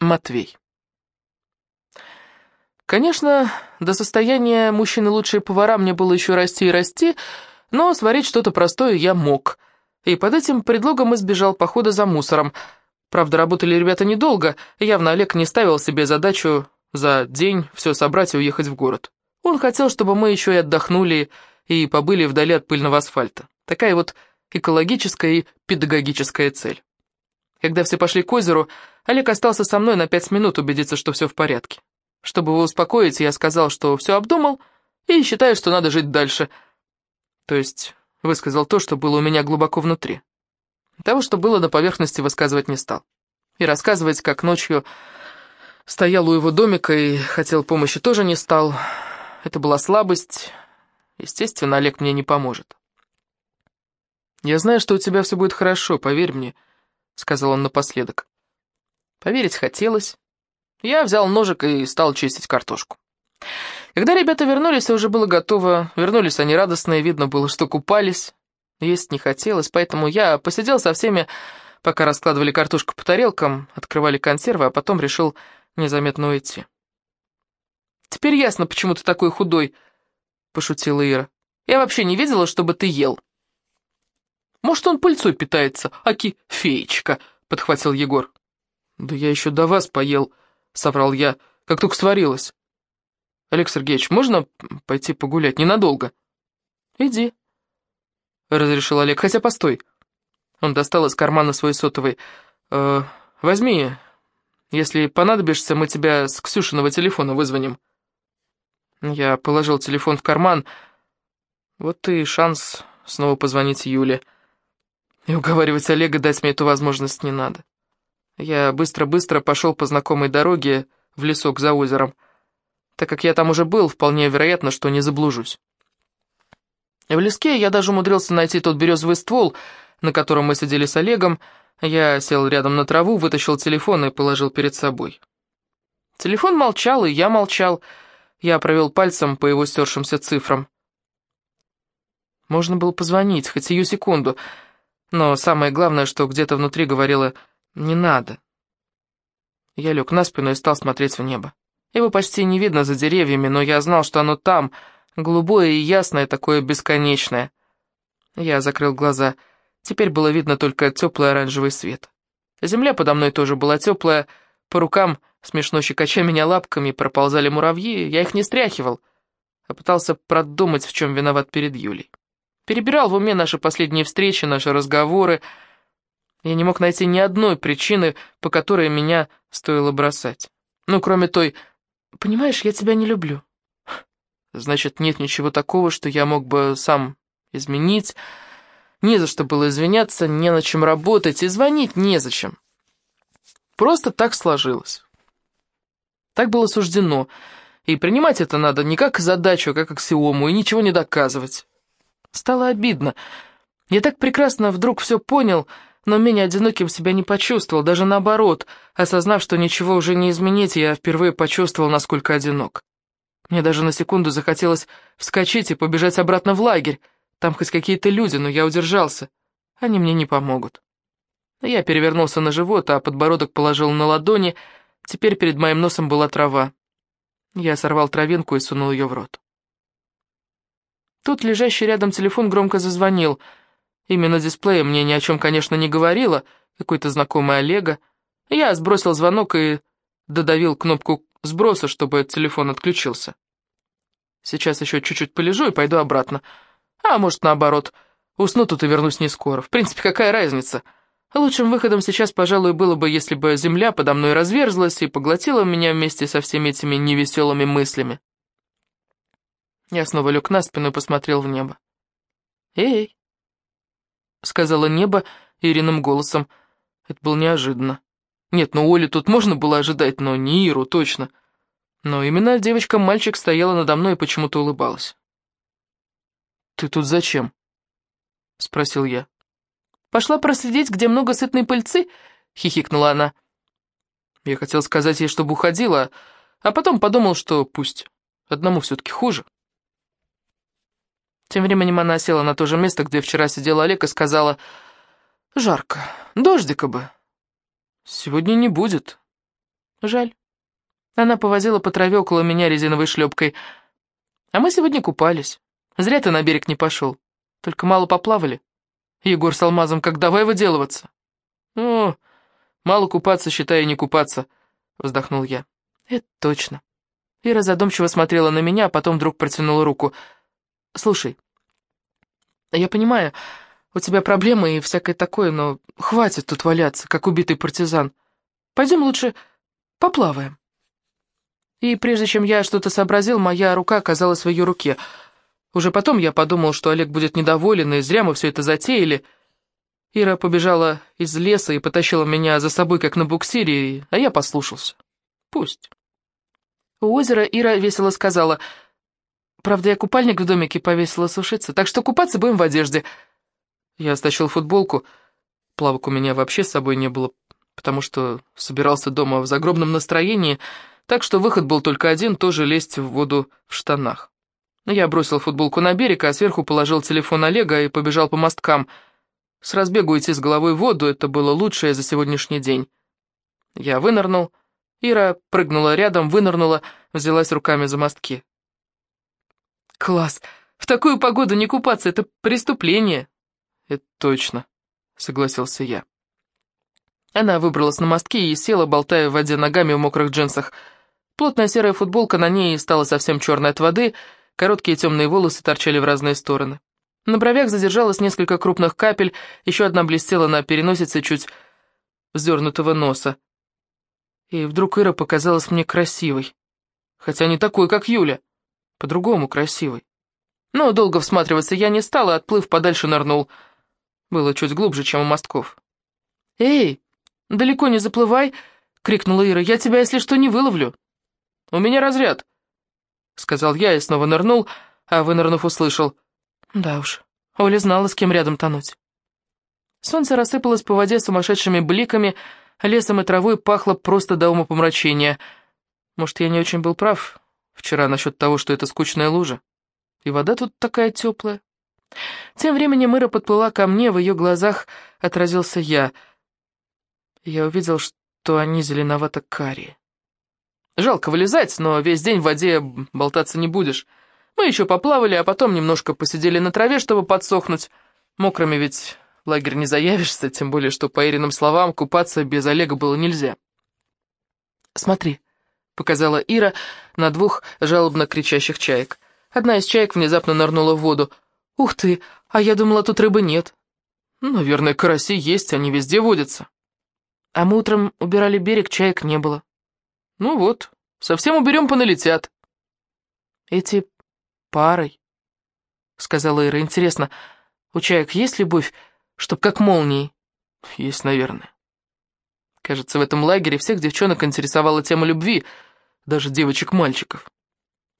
Матвей. Конечно, до состояния мужчины лучшие повара мне было еще расти и расти, но сварить что-то простое я мог. И под этим предлогом избежал похода за мусором. Правда, работали ребята недолго, явно Олег не ставил себе задачу за день все собрать и уехать в город. Он хотел, чтобы мы еще и отдохнули и побыли вдали от пыльного асфальта. Такая вот экологическая и педагогическая цель. Когда все пошли к озеру, Олег остался со мной на пять минут убедиться, что все в порядке. Чтобы его успокоить, я сказал, что все обдумал и считаю, что надо жить дальше. То есть высказал то, что было у меня глубоко внутри. Того, что было на поверхности, высказывать не стал. И рассказывать, как ночью стоял у его домика и хотел помощи, тоже не стал. Это была слабость. Естественно, Олег мне не поможет. «Я знаю, что у тебя все будет хорошо, поверь мне», — сказал он напоследок. Поверить хотелось. Я взял ножик и стал чистить картошку. Когда ребята вернулись, уже было готово. Вернулись они радостные, видно было, что купались. Есть не хотелось, поэтому я посидел со всеми, пока раскладывали картошку по тарелкам, открывали консервы, а потом решил незаметно уйти. «Теперь ясно, почему ты такой худой», — пошутила Ира. «Я вообще не видела, чтобы ты ел». «Может, он пыльцой питается, аки феечка», — подхватил Егор. «Да я еще до вас поел», — соврал я, — «как только сварилась». «Олег Сергеевич, можно пойти погулять ненадолго?» «Иди», — разрешил Олег, — «хотя постой». Он достал из кармана свой сотовый. «Э, «Возьми, если понадобишься, мы тебя с Ксюшиного телефона вызвоним». Я положил телефон в карман. Вот и шанс снова позвонить Юле. И уговаривать Олега дать мне эту возможность не надо. Я быстро-быстро пошел по знакомой дороге в лесок за озером. Так как я там уже был, вполне вероятно, что не заблужусь. В леске я даже умудрился найти тот березовый ствол, на котором мы сидели с Олегом. Я сел рядом на траву, вытащил телефон и положил перед собой. Телефон молчал, и я молчал. Я провел пальцем по его стершимся цифрам. Можно было позвонить, хоть сию секунду, но самое главное, что где-то внутри говорило «Не надо». Я лег на спину и стал смотреть в небо. Его почти не видно за деревьями, но я знал, что оно там, голубое и ясное, такое бесконечное. Я закрыл глаза. Теперь было видно только теплый оранжевый свет. Земля подо мной тоже была теплая, по рукам, смешно щекоча меня лапками, проползали муравьи, я их не стряхивал, а пытался продумать, в чем виноват перед Юлей. Перебирал в уме наши последние встречи, наши разговоры, я не мог найти ни одной причины, по которой меня стоило бросать. Ну, кроме той, понимаешь, я тебя не люблю. Значит, нет ничего такого, что я мог бы сам изменить. Не за что было извиняться, не на чем работать, и звонить незачем. Просто так сложилось. Так было суждено, и принимать это надо не как задачу, а как аксиому, и ничего не доказывать. Стало обидно. Я так прекрасно вдруг все понял, но менее одиноким себя не почувствовал, даже наоборот. Осознав, что ничего уже не изменить, я впервые почувствовал, насколько одинок. Мне даже на секунду захотелось вскочить и побежать обратно в лагерь. Там хоть какие-то люди, но я удержался. Они мне не помогут. Я перевернулся на живот, а подбородок положил на ладони. Теперь перед моим носом была трава. Я сорвал травинку и сунул ее в рот. Тут лежащий рядом телефон громко зазвонил — Именно дисплея мне ни о чем, конечно, не говорила, какой-то знакомый Олега. Я сбросил звонок и додавил кнопку сброса, чтобы телефон отключился. Сейчас еще чуть-чуть полежу и пойду обратно. А может, наоборот, усну тут и вернусь не скоро. В принципе, какая разница? Лучшим выходом сейчас, пожалуй, было бы, если бы земля подо мной разверзлась и поглотила меня вместе со всеми этими невеселыми мыслями. Я снова лег на спину и посмотрел в небо. «Эй!» сказала небо Ириным голосом. Это было неожиданно. Нет, ну Оле тут можно было ожидать, но не Иру, точно. Но именно девочка-мальчик стояла надо мной и почему-то улыбалась. «Ты тут зачем?» — спросил я. «Пошла проследить, где много сытной пыльцы?» — хихикнула она. Я хотел сказать ей, чтобы уходила, а потом подумал, что пусть. Одному все-таки хуже. Тем временем она села на то же место, где вчера сидел Олег, и сказала, «Жарко, дождика бы». «Сегодня не будет». Жаль. Она повозила по траве около меня резиновой шлепкой. А мы сегодня купались. Зря ты на берег не пошел. Только мало поплавали. Егор с Алмазом как давай выделываться. О, мало купаться, считай, не купаться, вздохнул я. Это точно. Ира задумчиво смотрела на меня, а потом вдруг протянула руку. Слушай, я понимаю, у тебя проблемы и всякое такое, но хватит тут валяться, как убитый партизан. Пойдем лучше поплаваем. И прежде чем я что-то сообразил, моя рука оказалась в ее руке. Уже потом я подумал, что Олег будет недоволен, и зря мы все это затеяли. Ира побежала из леса и потащила меня за собой, как на буксире, а я послушался. Пусть. У озера Ира весело сказала, «Правда, я купальник в домике повесила сушиться, так что купаться будем в одежде». Я стащил футболку, плавок у меня вообще с собой не было, потому что собирался дома в загробном настроении, так что выход был только один, тоже лезть в воду в штанах. Я бросил футболку на берег, а сверху положил телефон Олега и побежал по мосткам. С разбегу идти с головой в воду — это было лучшее за сегодняшний день. Я вынырнул, Ира прыгнула рядом, вынырнула, взялась руками за мостки. «Класс! В такую погоду не купаться — это преступление!» «Это точно», — согласился я. Она выбралась на мостки и села, болтая в воде ногами в мокрых джинсах — Плотная серая футболка на ней стала совсем черной от воды, короткие темные волосы торчали в разные стороны. На бровях задержалось несколько крупных капель, еще одна блестела на переносице чуть вздернутого носа. И вдруг Ира показалась мне красивой. Хотя не такой, как Юля. По-другому красивой. Но долго всматриваться я не стала, отплыв подальше нырнул. Было чуть глубже, чем у мостков. «Эй, далеко не заплывай!» — крикнула Ира. «Я тебя, если что, не выловлю!» «У меня разряд», — сказал я и снова нырнул, а вынырнув услышал. «Да уж, Оля знала, с кем рядом тонуть». Солнце рассыпалось по воде сумасшедшими бликами, лесом и травой пахло просто до умопомрачения. Может, я не очень был прав вчера насчет того, что это скучная лужа. И вода тут такая теплая. Тем временем Ира подплыла ко мне, в ее глазах отразился я. Я увидел, что они зеленовато-карие. Жалко вылезать, но весь день в воде болтаться не будешь. Мы еще поплавали, а потом немножко посидели на траве, чтобы подсохнуть. Мокрыми ведь в лагерь не заявишься, тем более, что, по Ириным словам, купаться без Олега было нельзя. «Смотри», — показала Ира на двух жалобно кричащих чаек. Одна из чаек внезапно нырнула в воду. «Ух ты, а я думала, тут рыбы нет». «Наверное, караси есть, они везде водятся». А мы утром убирали берег, чаек не было. Ну вот, совсем уберем, поналетят. Эти парой, сказала Ира. Интересно, у чаек есть любовь, чтоб как молнии? Есть, наверное. Кажется, в этом лагере всех девчонок интересовала тема любви, даже девочек-мальчиков.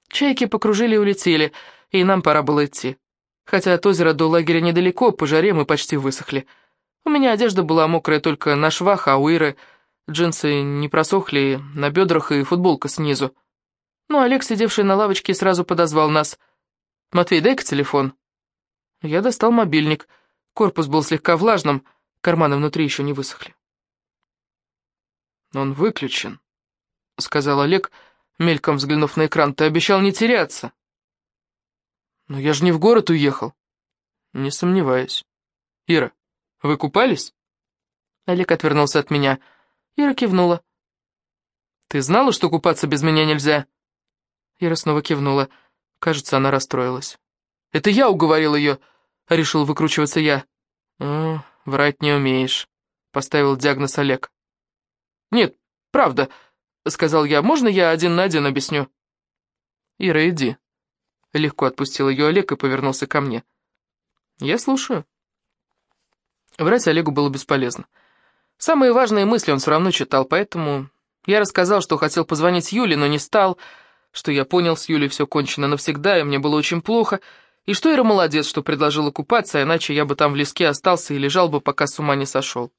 Чайки покружили и улетели, и нам пора было идти. Хотя от озера до лагеря недалеко, по жаре мы почти высохли. У меня одежда была мокрая только на швах, а у Иры Джинсы не просохли на бедрах и футболка снизу. Ну, Олег, сидевший на лавочке, сразу подозвал нас. «Матвей, дай-ка телефон». Я достал мобильник. Корпус был слегка влажным, карманы внутри еще не высохли. «Он выключен», — сказал Олег, мельком взглянув на экран. «Ты обещал не теряться». «Но я же не в город уехал». «Не сомневаюсь». «Ира, вы купались?» Олег отвернулся от меня. Ира кивнула. «Ты знала, что купаться без меня нельзя?» Ира снова кивнула. Кажется, она расстроилась. «Это я уговорил ее», — решил выкручиваться я. «О, врать не умеешь», — поставил диагноз Олег. «Нет, правда», — сказал я. «Можно я один на один объясню?» «Ира, иди». Легко отпустил ее Олег и повернулся ко мне. «Я слушаю». Врать Олегу было бесполезно. Самые важные мысли он все равно читал, поэтому я рассказал, что хотел позвонить Юле, но не стал, что я понял, с Юлей все кончено навсегда, и мне было очень плохо, и что Ира молодец, что предложила купаться, иначе я бы там в леске остался и лежал бы, пока с ума не сошел.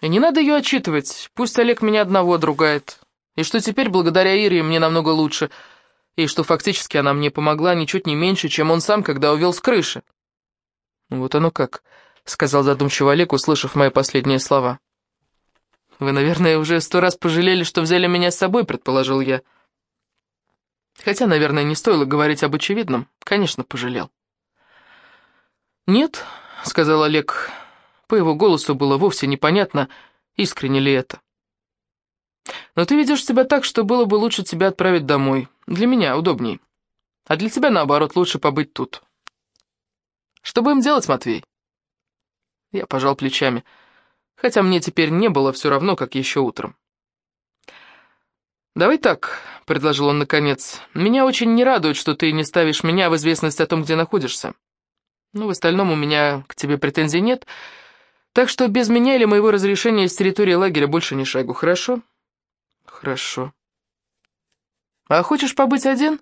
И не надо ее отчитывать, пусть Олег меня одного другает, и что теперь благодаря Ире мне намного лучше, и что фактически она мне помогла ничуть не меньше, чем он сам, когда увел с крыши. Вот оно как. — сказал задумчиво Олег, услышав мои последние слова. вы, наверное, уже сто раз пожалели, что взяли меня с собой», — предположил я. Хотя, наверное, не стоило говорить об очевидном. Конечно, пожалел. «Нет», — сказал Олег. По его голосу было вовсе непонятно, искренне ли это. «Но ты ведешь себя так, что было бы лучше тебя отправить домой. Для меня удобней. А для тебя, наоборот, лучше побыть тут». «Что будем делать, Матвей?» Я пожал плечами, хотя мне теперь не было все равно, как еще утром. «Давай так», — предложил он наконец. «Меня очень не радует, что ты не ставишь меня в известность о том, где находишься. Ну, в остальном у меня к тебе претензий нет, так что без меня или моего разрешения с территории лагеря больше ни шагу, хорошо?» «Хорошо». «А хочешь побыть один?»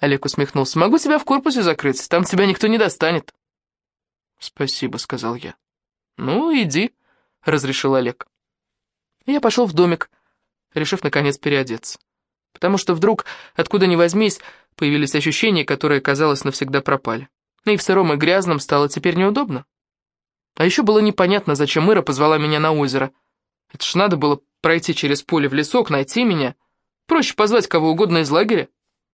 Олег усмехнулся. «Могу тебя в корпусе закрыть, там тебя никто не достанет». «Спасибо», — сказал я. «Ну, иди», — разрешил Олег. Я пошел в домик, решив, наконец, переодеться. Потому что вдруг, откуда ни возьмись, появились ощущения, которые, казалось, навсегда пропали. И в сыром и грязном стало теперь неудобно. А еще было непонятно, зачем Ира позвала меня на озеро. Это ж надо было пройти через поле в лесок, найти меня. Проще позвать кого угодно из лагеря.